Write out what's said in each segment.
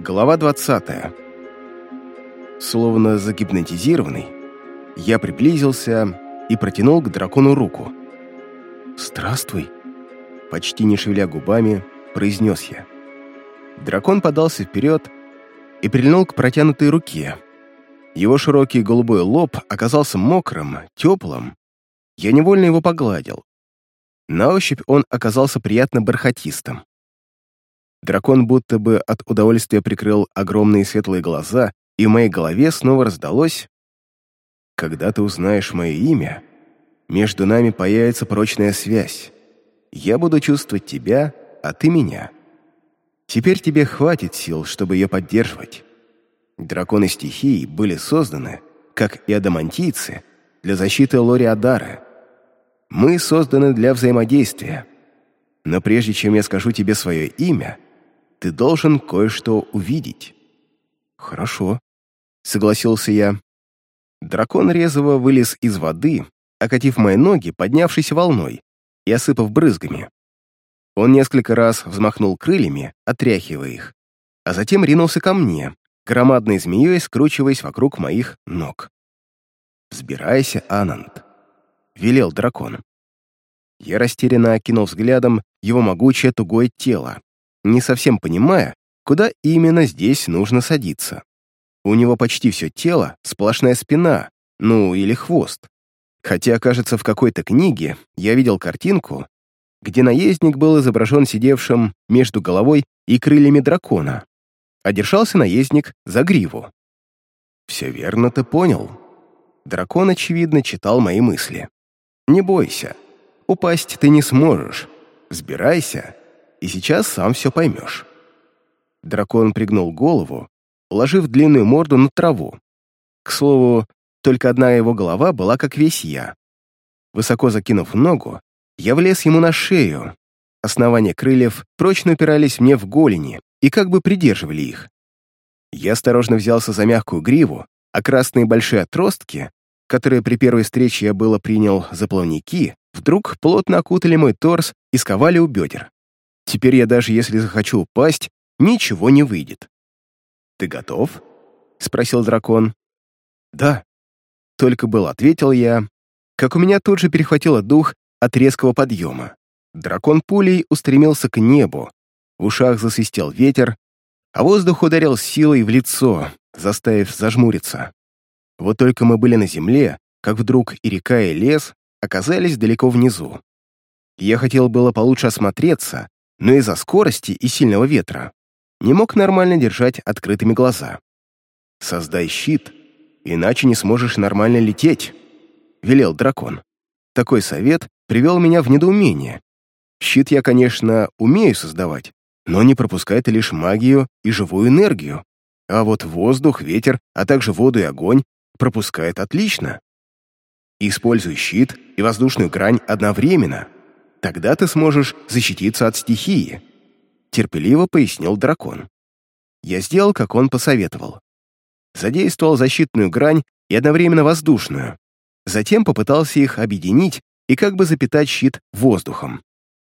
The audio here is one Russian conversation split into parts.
Глава 20. Словно загипнотизированный, я приблизился и протянул к дракону руку. «Здравствуй», — почти не шевеля губами, произнес я. Дракон подался вперед и прильнул к протянутой руке. Его широкий голубой лоб оказался мокрым, теплым. Я невольно его погладил. На ощупь он оказался приятно бархатистым. Дракон будто бы от удовольствия прикрыл огромные светлые глаза, и в моей голове снова раздалось «Когда ты узнаешь мое имя, между нами появится прочная связь. Я буду чувствовать тебя, а ты меня. Теперь тебе хватит сил, чтобы ее поддерживать. Драконы стихий были созданы, как и адамантийцы, для защиты Лориадара. Мы созданы для взаимодействия. Но прежде чем я скажу тебе свое имя, ты должен кое-что увидеть». «Хорошо», — согласился я. Дракон резво вылез из воды, окатив мои ноги, поднявшись волной и осыпав брызгами. Он несколько раз взмахнул крыльями, отряхивая их, а затем ринулся ко мне, громадной змеей скручиваясь вокруг моих ног. «Взбирайся, Ананд», — велел дракон. Я растерянно окинул взглядом его могучее тугое тело, не совсем понимая, куда именно здесь нужно садиться. У него почти все тело, сплошная спина, ну или хвост. Хотя, кажется, в какой-то книге я видел картинку, где наездник был изображен сидевшим между головой и крыльями дракона, а держался наездник за гриву. «Все верно ты понял». Дракон, очевидно, читал мои мысли. «Не бойся, упасть ты не сможешь. Взбирайся и сейчас сам все поймешь». Дракон пригнул голову, уложив длинную морду на траву. К слову, только одна его голова была как весь я. Высоко закинув ногу, я влез ему на шею. Основания крыльев прочно упирались мне в голени и как бы придерживали их. Я осторожно взялся за мягкую гриву, а красные большие отростки, которые при первой встрече я было принял за плавники, вдруг плотно окутали мой торс и сковали у бедер. Теперь я даже если захочу упасть, ничего не выйдет. «Ты готов?» — спросил дракон. «Да», — только был ответил я, как у меня тут же перехватило дух от резкого подъема. Дракон пулей устремился к небу, в ушах засвистел ветер, а воздух ударил силой в лицо, заставив зажмуриться. Вот только мы были на земле, как вдруг и река, и лес оказались далеко внизу. Я хотел было получше осмотреться, но из-за скорости и сильного ветра не мог нормально держать открытыми глаза. «Создай щит, иначе не сможешь нормально лететь», — велел дракон. Такой совет привел меня в недоумение. Щит я, конечно, умею создавать, но не пропускает лишь магию и живую энергию. А вот воздух, ветер, а также воду и огонь пропускает отлично. Используй щит и воздушную грань одновременно — Тогда ты сможешь защититься от стихии», — терпеливо пояснил дракон. Я сделал, как он посоветовал. Задействовал защитную грань и одновременно воздушную. Затем попытался их объединить и как бы запитать щит воздухом.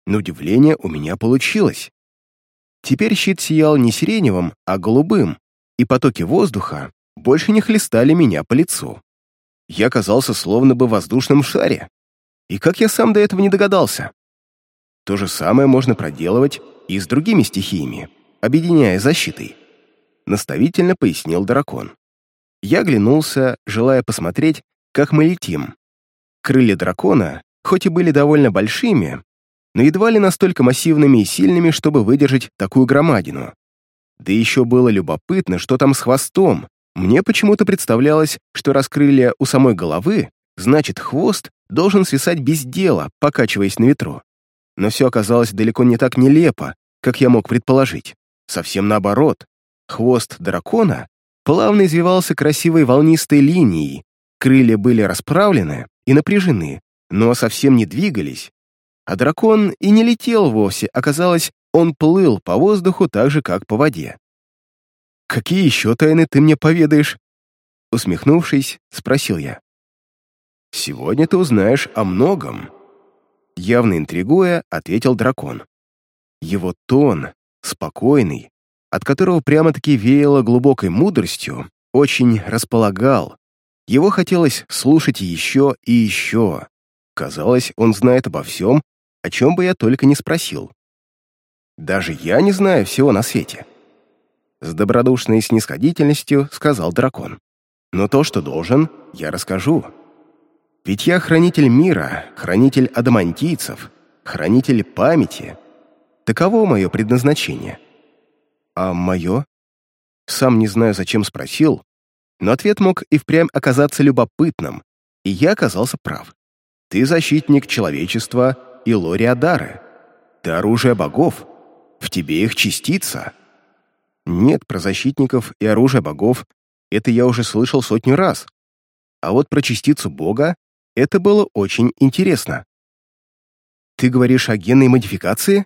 На удивление у меня получилось. Теперь щит сиял не сиреневым, а голубым, и потоки воздуха больше не хлестали меня по лицу. Я оказался словно бы в воздушном шаре. И как я сам до этого не догадался? То же самое можно проделывать и с другими стихиями, объединяя защитой. Наставительно пояснил дракон. Я оглянулся, желая посмотреть, как мы летим. Крылья дракона, хоть и были довольно большими, но едва ли настолько массивными и сильными, чтобы выдержать такую громадину. Да еще было любопытно, что там с хвостом. Мне почему-то представлялось, что раскрылья у самой головы, значит, хвост должен свисать без дела, покачиваясь на ветру. Но все оказалось далеко не так нелепо, как я мог предположить. Совсем наоборот. Хвост дракона плавно извивался красивой волнистой линией, крылья были расправлены и напряжены, но совсем не двигались. А дракон и не летел вовсе, оказалось, он плыл по воздуху так же, как по воде. «Какие еще тайны ты мне поведаешь?» Усмехнувшись, спросил я. «Сегодня ты узнаешь о многом», Явно интригуя, ответил дракон. Его тон, спокойный, от которого прямо-таки веяло глубокой мудростью, очень располагал. Его хотелось слушать еще и еще. Казалось, он знает обо всем, о чем бы я только не спросил. Даже я не знаю всего на свете. С добродушной снисходительностью сказал дракон. Но то, что должен, я расскажу. Ведь я хранитель мира, хранитель адамантийцев, хранитель памяти. Таково мое предназначение. А мое? Сам не знаю, зачем спросил, но ответ мог и впрямь оказаться любопытным, и я оказался прав. Ты защитник человечества и Лориадары. Ты оружие богов. В тебе их частица. Нет, про защитников и оружие богов это я уже слышал сотню раз. А вот про частицу бога это было очень интересно. «Ты говоришь о генной модификации?»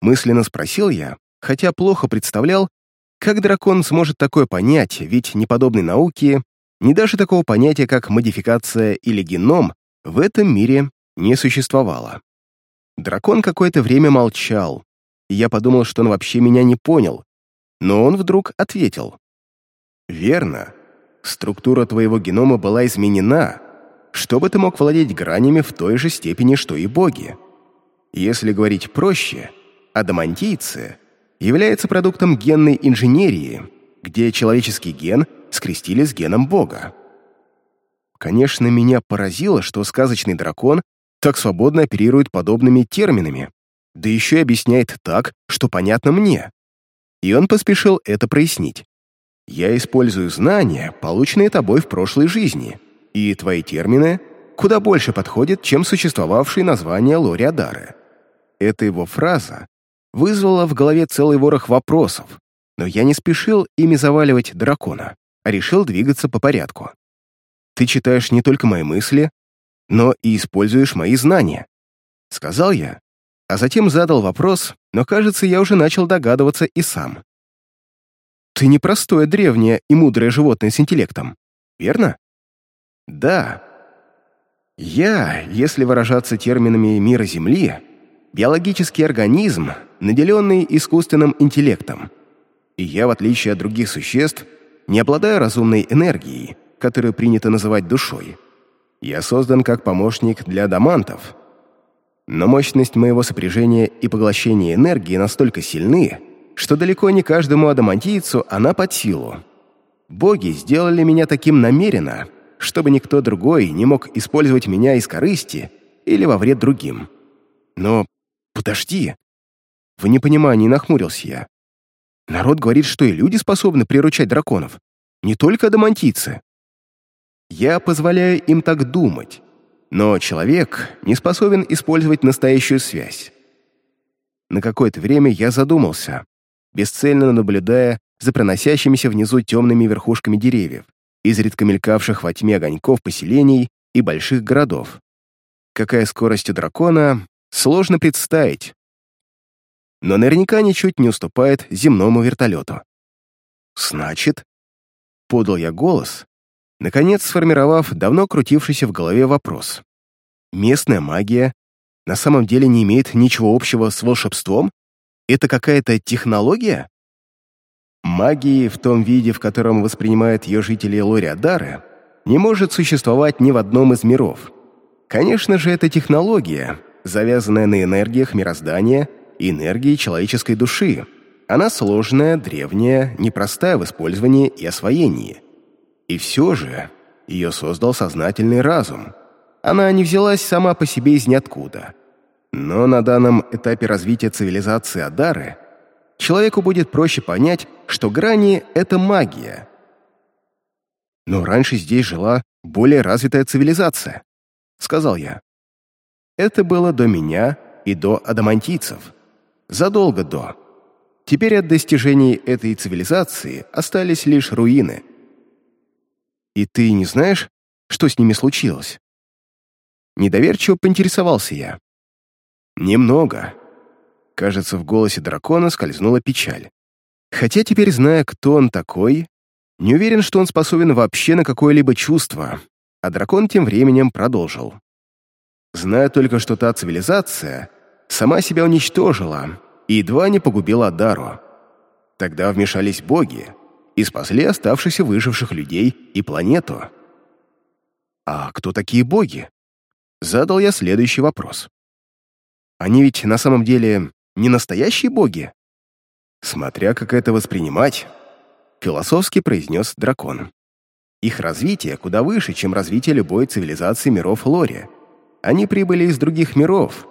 Мысленно спросил я, хотя плохо представлял, как дракон сможет такое понять, ведь ни науки, ни даже такого понятия, как модификация или геном, в этом мире не существовало. Дракон какое-то время молчал, и я подумал, что он вообще меня не понял, но он вдруг ответил. «Верно. Структура твоего генома была изменена, чтобы ты мог владеть гранями в той же степени, что и боги. Если говорить проще, адамантийцы являются продуктом генной инженерии, где человеческий ген скрестили с геном бога. Конечно, меня поразило, что сказочный дракон так свободно оперирует подобными терминами, да еще и объясняет так, что понятно мне. И он поспешил это прояснить. «Я использую знания, полученные тобой в прошлой жизни, и твои термины куда больше подходят, чем существовавшие названия Лориадары». Эта его фраза вызвала в голове целый ворох вопросов, но я не спешил ими заваливать дракона, а решил двигаться по порядку. Ты читаешь не только мои мысли, но и используешь мои знания», — сказал я, а затем задал вопрос, но, кажется, я уже начал догадываться и сам. «Ты не простое древнее и мудрое животное с интеллектом, верно?» «Да. Я, если выражаться терминами мира Земли, биологический организм, наделенный искусственным интеллектом. И я, в отличие от других существ, не обладаю разумной энергией, которую принято называть душой. Я создан как помощник для адамантов. Но мощность моего сопряжения и поглощения энергии настолько сильны, что далеко не каждому адамантийцу она под силу. Боги сделали меня таким намеренно, чтобы никто другой не мог использовать меня из корысти или во вред другим. Но подожди. В непонимании нахмурился я. Народ говорит, что и люди способны приручать драконов. Не только адамантийцы. Я позволяю им так думать, но человек не способен использовать настоящую связь. На какое-то время я задумался, бесцельно наблюдая за проносящимися внизу темными верхушками деревьев, изредка мелькавших во тьме огоньков поселений и больших городов. Какая скорость у дракона, сложно представить, но наверняка ничуть не уступает земному вертолету. «Значит...» — подал я голос, наконец сформировав давно крутившийся в голове вопрос. Местная магия на самом деле не имеет ничего общего с волшебством? Это какая-то технология? Магии в том виде, в котором воспринимают ее жители Лориадары, не может существовать ни в одном из миров. Конечно же, это технология, завязанная на энергиях мироздания и энергии человеческой души. Она сложная, древняя, непростая в использовании и освоении. И все же ее создал сознательный разум. Она не взялась сама по себе из ниоткуда. Но на данном этапе развития цивилизации Адары человеку будет проще понять, что грани — это магия. «Но раньше здесь жила более развитая цивилизация», — сказал я. Это было до меня и до адамантийцев. Задолго до. Теперь от достижений этой цивилизации остались лишь руины — «И ты не знаешь, что с ними случилось?» Недоверчиво поинтересовался я. «Немного». Кажется, в голосе дракона скользнула печаль. Хотя теперь, зная, кто он такой, не уверен, что он способен вообще на какое-либо чувство, а дракон тем временем продолжил. Знаю только, что та цивилизация сама себя уничтожила и едва не погубила Дару. Тогда вмешались боги и спасли оставшихся выживших людей и планету. А кто такие боги? Задал я следующий вопрос. Они ведь на самом деле не настоящие боги? Смотря как это воспринимать, философски произнес дракон. Их развитие куда выше, чем развитие любой цивилизации миров Лори. Они прибыли из других миров,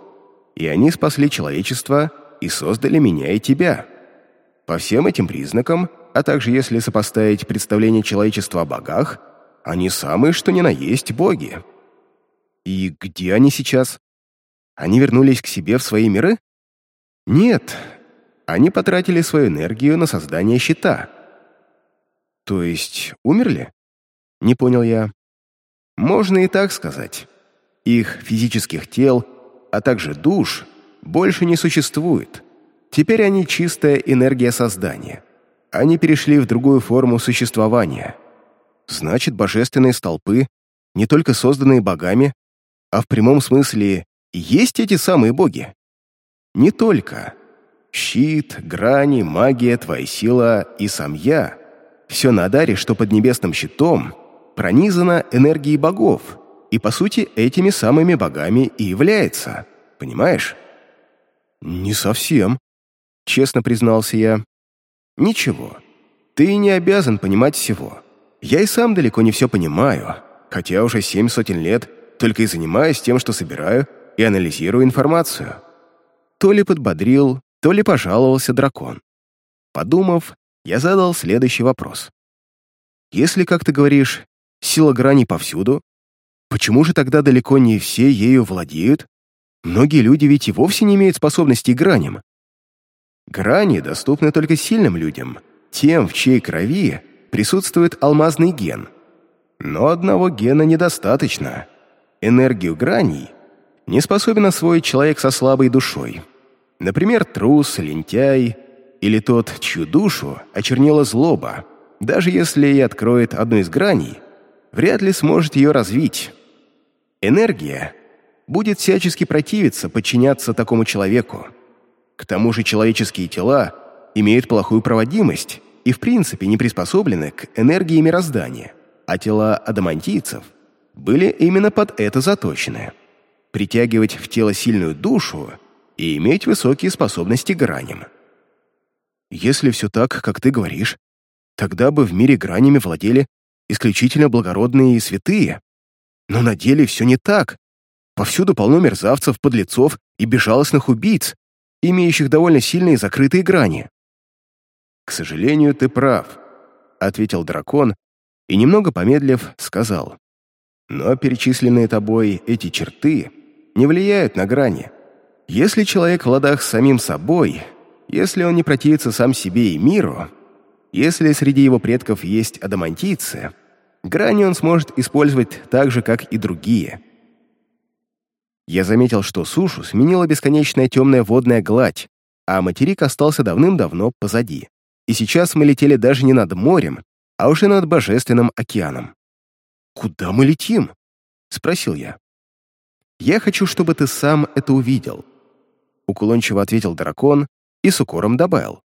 и они спасли человечество и создали меня и тебя. По всем этим признакам, а также если сопоставить представление человечества о богах, они самые что ни на есть боги. И где они сейчас? Они вернулись к себе в свои миры? Нет, они потратили свою энергию на создание щита. То есть умерли? Не понял я. Можно и так сказать. Их физических тел, а также душ, больше не существует. Теперь они чистая энергия создания. Они перешли в другую форму существования. Значит, божественные столпы, не только созданные богами, а в прямом смысле есть эти самые боги? Не только. Щит, грани, магия, твоя сила и сам я — все на даре, что под небесным щитом пронизано энергией богов, и, по сути, этими самыми богами и является. Понимаешь? «Не совсем», — честно признался я. «Ничего. Ты не обязан понимать всего. Я и сам далеко не все понимаю, хотя уже семь сотен лет только и занимаюсь тем, что собираю и анализирую информацию». То ли подбодрил, то ли пожаловался дракон. Подумав, я задал следующий вопрос. «Если, как ты говоришь, сила грани повсюду, почему же тогда далеко не все ею владеют Многие люди ведь и вовсе не имеют способностей к граням. Грани доступны только сильным людям, тем, в чьей крови присутствует алмазный ген. Но одного гена недостаточно. Энергию граней не способен освоить человек со слабой душой. Например, трус, лентяй или тот, чью душу очернила злоба. Даже если и откроет одну из граней, вряд ли сможет ее развить. Энергия будет всячески противиться, подчиняться такому человеку. К тому же человеческие тела имеют плохую проводимость и в принципе не приспособлены к энергии мироздания, а тела адамантийцев были именно под это заточены. Притягивать в тело сильную душу и иметь высокие способности к граням. Если все так, как ты говоришь, тогда бы в мире гранями владели исключительно благородные и святые. Но на деле все не так, Повсюду полно мерзавцев, подлецов и безжалостных убийц, имеющих довольно сильные закрытые грани. «К сожалению, ты прав», — ответил дракон и, немного помедлив, сказал. «Но перечисленные тобой эти черты не влияют на грани. Если человек в ладах с самим собой, если он не противится сам себе и миру, если среди его предков есть адамантийцы, грани он сможет использовать так же, как и другие — я заметил, что сушу сменила бесконечная темная водная гладь, а материк остался давным-давно позади. И сейчас мы летели даже не над морем, а уже над божественным океаном. «Куда мы летим?» — спросил я. «Я хочу, чтобы ты сам это увидел», — уклончиво ответил дракон и с укором добавил.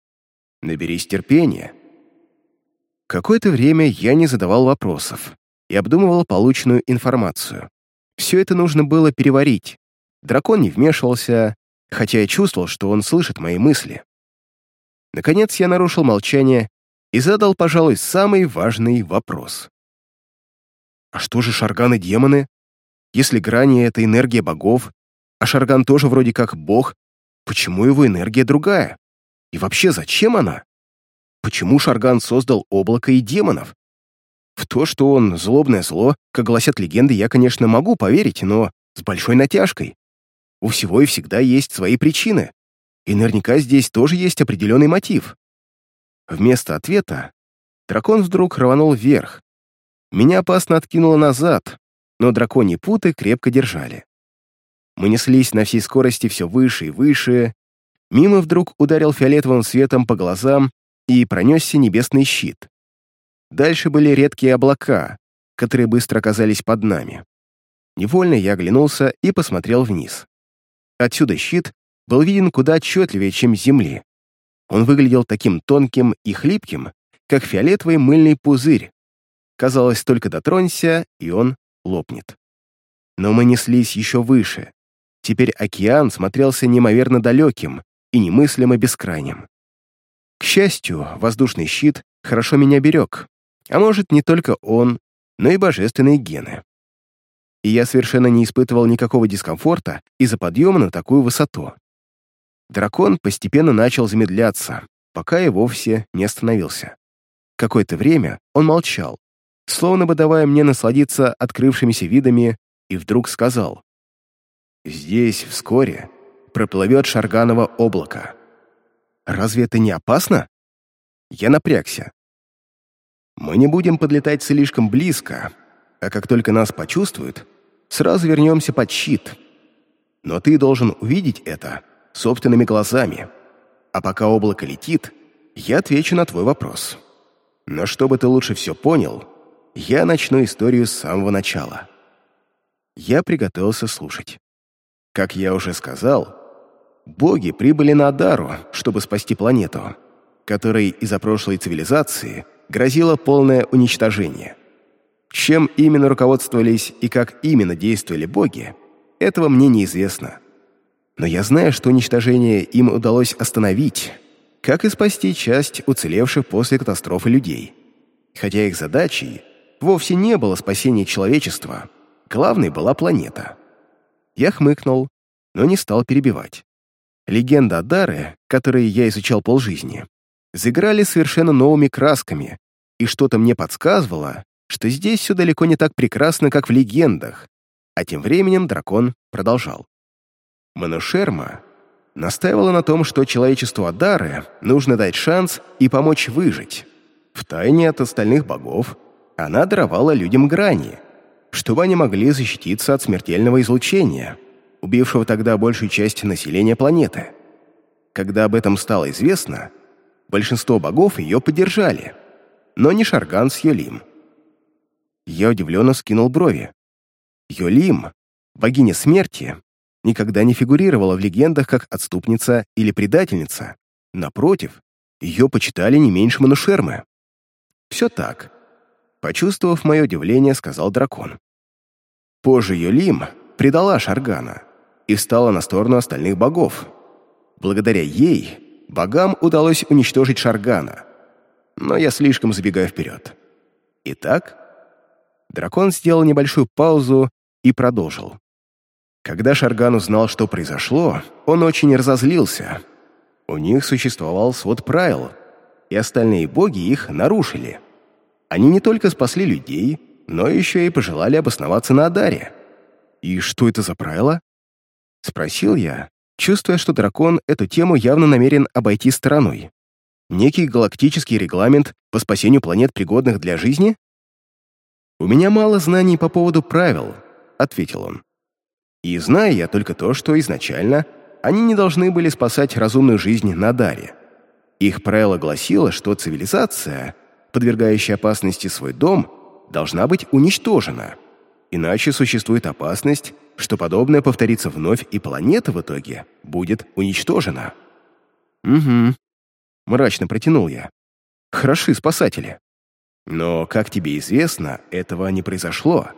«Наберись терпения». Какое-то время я не задавал вопросов и обдумывал полученную информацию. Все это нужно было переварить. Дракон не вмешивался, хотя я чувствовал, что он слышит мои мысли. Наконец я нарушил молчание и задал, пожалуй, самый важный вопрос. А что же шарганы-демоны? Если грани — это энергия богов, а шарган тоже вроде как бог, почему его энергия другая? И вообще, зачем она? Почему Шарган создал облако и демонов? В то, что он злобное зло, как гласят легенды, я, конечно, могу поверить, но с большой натяжкой. У всего и всегда есть свои причины. И наверняка здесь тоже есть определенный мотив. Вместо ответа дракон вдруг рванул вверх. Меня опасно откинуло назад, но драконьи путы крепко держали. Мы неслись на всей скорости все выше и выше. Мимо вдруг ударил фиолетовым светом по глазам и пронесся небесный щит. Дальше были редкие облака, которые быстро оказались под нами. Невольно я оглянулся и посмотрел вниз. Отсюда щит был виден куда отчетливее, чем с земли. Он выглядел таким тонким и хлипким, как фиолетовый мыльный пузырь. Казалось, только дотронься, и он лопнет. Но мы неслись еще выше. Теперь океан смотрелся неимоверно далеким и немыслимо бескрайним. К счастью, воздушный щит хорошо меня берег, а может, не только он, но и божественные гены. И я совершенно не испытывал никакого дискомфорта из-за подъема на такую высоту. Дракон постепенно начал замедляться, пока и вовсе не остановился. Какое-то время он молчал, словно бы давая мне насладиться открывшимися видами, и вдруг сказал. «Здесь вскоре проплывет шарганово облако. Разве это не опасно?» Я напрягся. «Мы не будем подлетать слишком близко, а как только нас почувствуют, сразу вернемся под щит. Но ты должен увидеть это собственными глазами. А пока облако летит, я отвечу на твой вопрос. Но чтобы ты лучше все понял, я начну историю с самого начала. Я приготовился слушать. Как я уже сказал, боги прибыли на Адару, чтобы спасти планету, которой из-за прошлой цивилизации грозило полное уничтожение. Чем именно руководствовались и как именно действовали боги, этого мне неизвестно. Но я знаю, что уничтожение им удалось остановить, как и спасти часть уцелевших после катастрофы людей. Хотя их задачей вовсе не было спасение человечества, главной была планета. Я хмыкнул, но не стал перебивать. Легенда о Даре, которые я изучал полжизни, заиграли совершенно новыми красками, и что-то мне подсказывало, что здесь все далеко не так прекрасно, как в легендах, а тем временем дракон продолжал. Манушерма настаивала на том, что человечеству Адары нужно дать шанс и помочь выжить. Втайне от остальных богов она даровала людям грани, чтобы они могли защититься от смертельного излучения, убившего тогда большую часть населения планеты. Когда об этом стало известно, большинство богов ее поддержали, но не Шарган с Йолим. Я удивленно скинул брови. Йолим, богиня смерти, никогда не фигурировала в легендах как отступница или предательница. Напротив, ее почитали не меньше Манушермы. Все так. Почувствовав мое удивление, сказал дракон. Позже Юлим предала Шаргана и встала на сторону остальных богов. Благодаря ей богам удалось уничтожить Шаргана. Но я слишком забегаю вперед. Итак, дракон сделал небольшую паузу и продолжил. Когда Шарган узнал, что произошло, он очень разозлился. У них существовал свод правил, и остальные боги их нарушили. Они не только спасли людей, но еще и пожелали обосноваться на Адаре. «И что это за правила?» — спросил я, чувствуя, что дракон эту тему явно намерен обойти стороной. «Некий галактический регламент по спасению планет, пригодных для жизни?» «У меня мало знаний по поводу правил», — ответил он. И знаю я только то, что изначально они не должны были спасать разумную жизнь на Даре. Их правило гласило, что цивилизация, подвергающая опасности свой дом, должна быть уничтожена. Иначе существует опасность, что подобное повторится вновь, и планета в итоге будет уничтожена. «Угу», — мрачно протянул я. «Хороши спасатели». Но, как тебе известно, этого не произошло.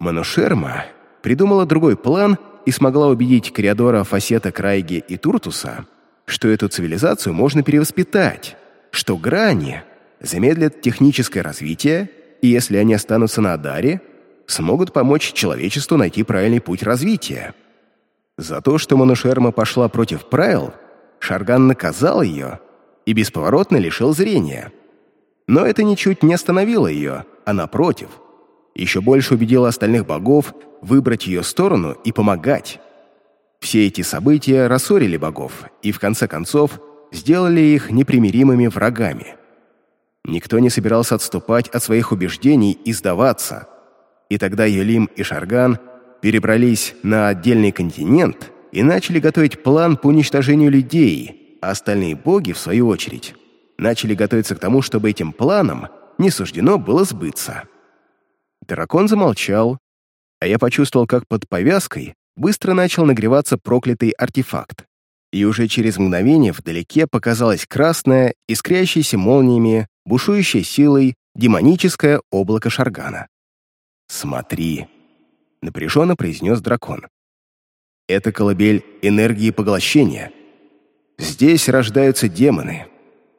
Манушерма придумала другой план и смогла убедить Кориадора, Фасета, Крайги и Туртуса, что эту цивилизацию можно перевоспитать, что грани замедлят техническое развитие, и если они останутся на Адаре, смогут помочь человечеству найти правильный путь развития. За то, что Манушерма пошла против правил, Шарган наказал ее и бесповоротно лишил зрения. Но это ничуть не остановило ее, а напротив – еще больше убедила остальных богов выбрать ее сторону и помогать. Все эти события рассорили богов и, в конце концов, сделали их непримиримыми врагами. Никто не собирался отступать от своих убеждений и сдаваться. И тогда Юлим и Шарган перебрались на отдельный континент и начали готовить план по уничтожению людей, а остальные боги, в свою очередь, начали готовиться к тому, чтобы этим планом не суждено было сбыться. Дракон замолчал, а я почувствовал, как под повязкой быстро начал нагреваться проклятый артефакт. и уже через мгновение вдалеке показалось красное, искрящееся молниями, бушующее силой демоническое облако Шаргана. «Смотри», — напряженно произнес дракон. «Это колыбель энергии поглощения. Здесь рождаются демоны.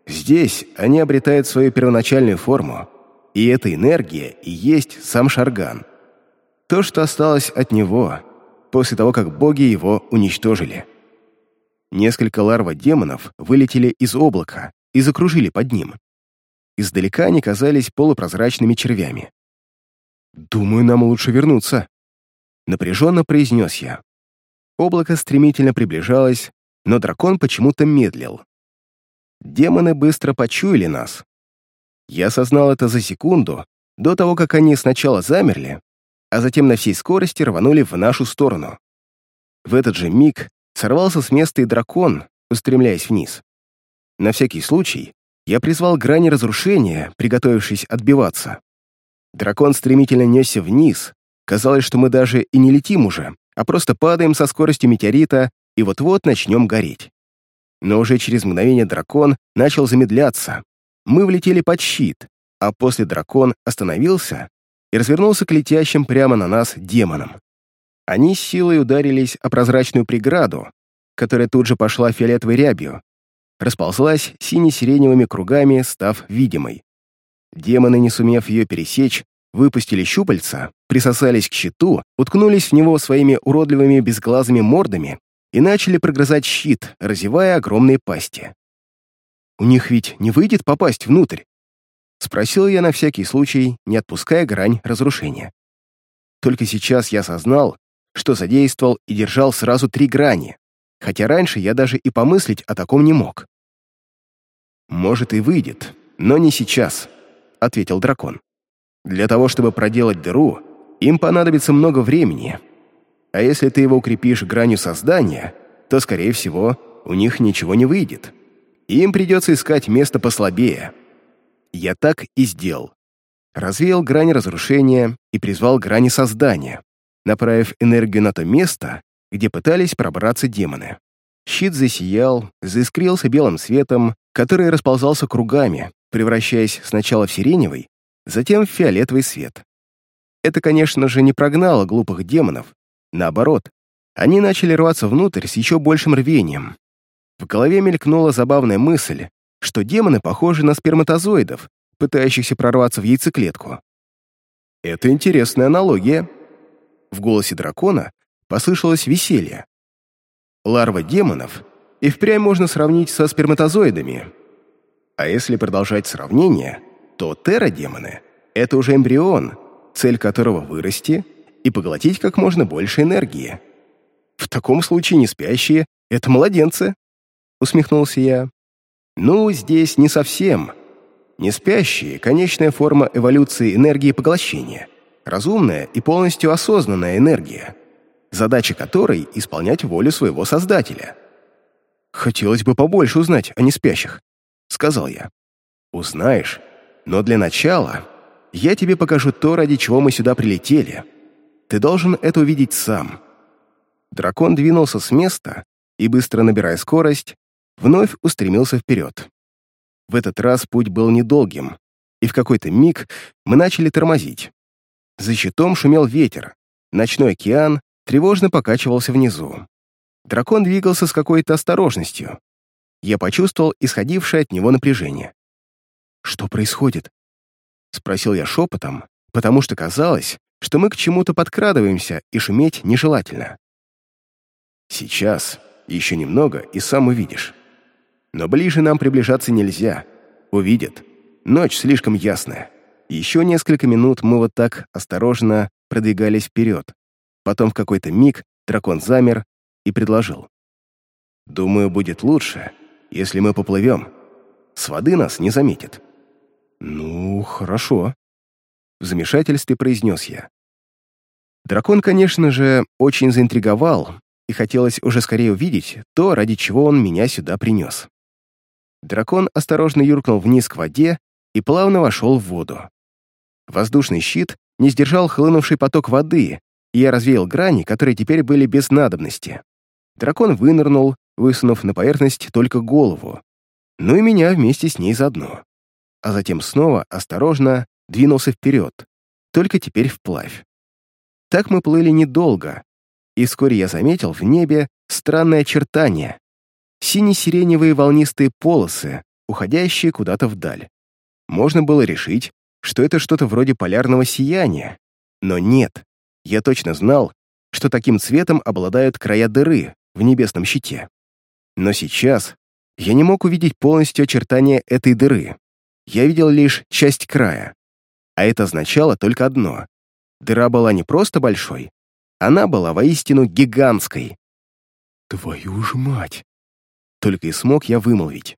Здесь они обретают свою первоначальную форму, и эта энергия и есть сам Шарган. То, что осталось от него, после того, как боги его уничтожили. Несколько ларва демонов вылетели из облака и закружили под ним. Издалека они казались полупрозрачными червями. «Думаю, нам лучше вернуться», — напряженно произнес я. Облако стремительно приближалось, но дракон почему-то медлил. Демоны быстро почуяли нас. Я осознал это за секунду, до того, как они сначала замерли, а затем на всей скорости рванули в нашу сторону. В этот же миг сорвался с места и дракон, устремляясь вниз. На всякий случай я призвал грани разрушения, приготовившись отбиваться. Дракон стремительно несся вниз. Казалось, что мы даже и не летим уже, а просто падаем со скоростью метеорита и вот-вот начнем гореть. Но уже через мгновение дракон начал замедляться. Мы влетели под щит, а после дракон остановился и развернулся к летящим прямо на нас демонам. Они с силой ударились о прозрачную преграду, которая тут же пошла фиолетовой рябью, расползлась сине-сиреневыми кругами, став видимой. Демоны, не сумев ее пересечь, выпустили щупальца, присосались к щиту, уткнулись в него своими уродливыми безглазыми мордами и начали прогрызать щит, разевая огромные пасти. «У них ведь не выйдет попасть внутрь?» — спросил я на всякий случай, не отпуская грань разрушения. Только сейчас я осознал, что задействовал и держал сразу три грани, хотя раньше я даже и помыслить о таком не мог. «Может, и выйдет, но не сейчас», — ответил дракон. «Для того, чтобы проделать дыру, им понадобится много времени. А если ты его укрепишь гранью создания, то, скорее всего, у них ничего не выйдет. Им придется искать место послабее». Я так и сделал. Развеял грани разрушения и призвал грани создания, направив энергию на то место, где пытались пробраться демоны. Щит засиял, заискрился белым светом, который расползался кругами, превращаясь сначала в сиреневый, затем в фиолетовый свет. Это, конечно же, не прогнало глупых демонов. Наоборот, они начали рваться внутрь с еще большим рвением. В голове мелькнула забавная мысль, что демоны похожи на сперматозоидов, пытающихся прорваться в яйцеклетку. Это интересная аналогия. В голосе дракона послышалось веселье. Ларва демонов и впрямь можно сравнить со сперматозоидами. А если продолжать сравнение, то террадемоны — это уже эмбрион, цель которого вырасти и поглотить как можно больше энергии. В таком случае не спящие — это младенцы, — усмехнулся я. Ну, здесь не совсем. Не спящие — конечная форма эволюции энергии поглощения, разумная и полностью осознанная энергия — задача которой — исполнять волю своего Создателя. «Хотелось бы побольше узнать о неспящих», — сказал я. «Узнаешь, но для начала я тебе покажу то, ради чего мы сюда прилетели. Ты должен это увидеть сам». Дракон двинулся с места и, быстро набирая скорость, вновь устремился вперед. В этот раз путь был недолгим, и в какой-то миг мы начали тормозить. За щитом шумел ветер, ночной океан тревожно покачивался внизу. Дракон двигался с какой-то осторожностью. Я почувствовал исходившее от него напряжение. «Что происходит?» — спросил я шепотом, потому что казалось, что мы к чему-то подкрадываемся и шуметь нежелательно. «Сейчас, еще немного, и сам увидишь. Но ближе нам приближаться нельзя. Увидят. Ночь слишком ясная. Еще несколько минут мы вот так осторожно продвигались вперед. Потом в какой-то миг дракон замер и предложил. «Думаю, будет лучше, если мы поплывем. С воды нас не заметит». «Ну, хорошо», — в замешательстве произнес я. Дракон, конечно же, очень заинтриговал, и хотелось уже скорее увидеть то, ради чего он меня сюда принес. Дракон осторожно юркнул вниз к воде и плавно вошел в воду. Воздушный щит не сдержал хлынувший поток воды, и я развеял грани, которые теперь были без надобности. Дракон вынырнул, высунув на поверхность только голову, ну и меня вместе с ней заодно. А затем снова осторожно двинулся вперед, только теперь вплавь. Так мы плыли недолго, и вскоре я заметил в небе странное очертание. Сине-сиреневые волнистые полосы, уходящие куда-то вдаль. Можно было решить, что это что-то вроде полярного сияния, но нет, я точно знал, что таким цветом обладают края дыры в небесном щите. Но сейчас я не мог увидеть полностью очертания этой дыры. Я видел лишь часть края. А это означало только одно. Дыра была не просто большой, она была воистину гигантской. «Твою ж мать!» Только и смог я вымолвить.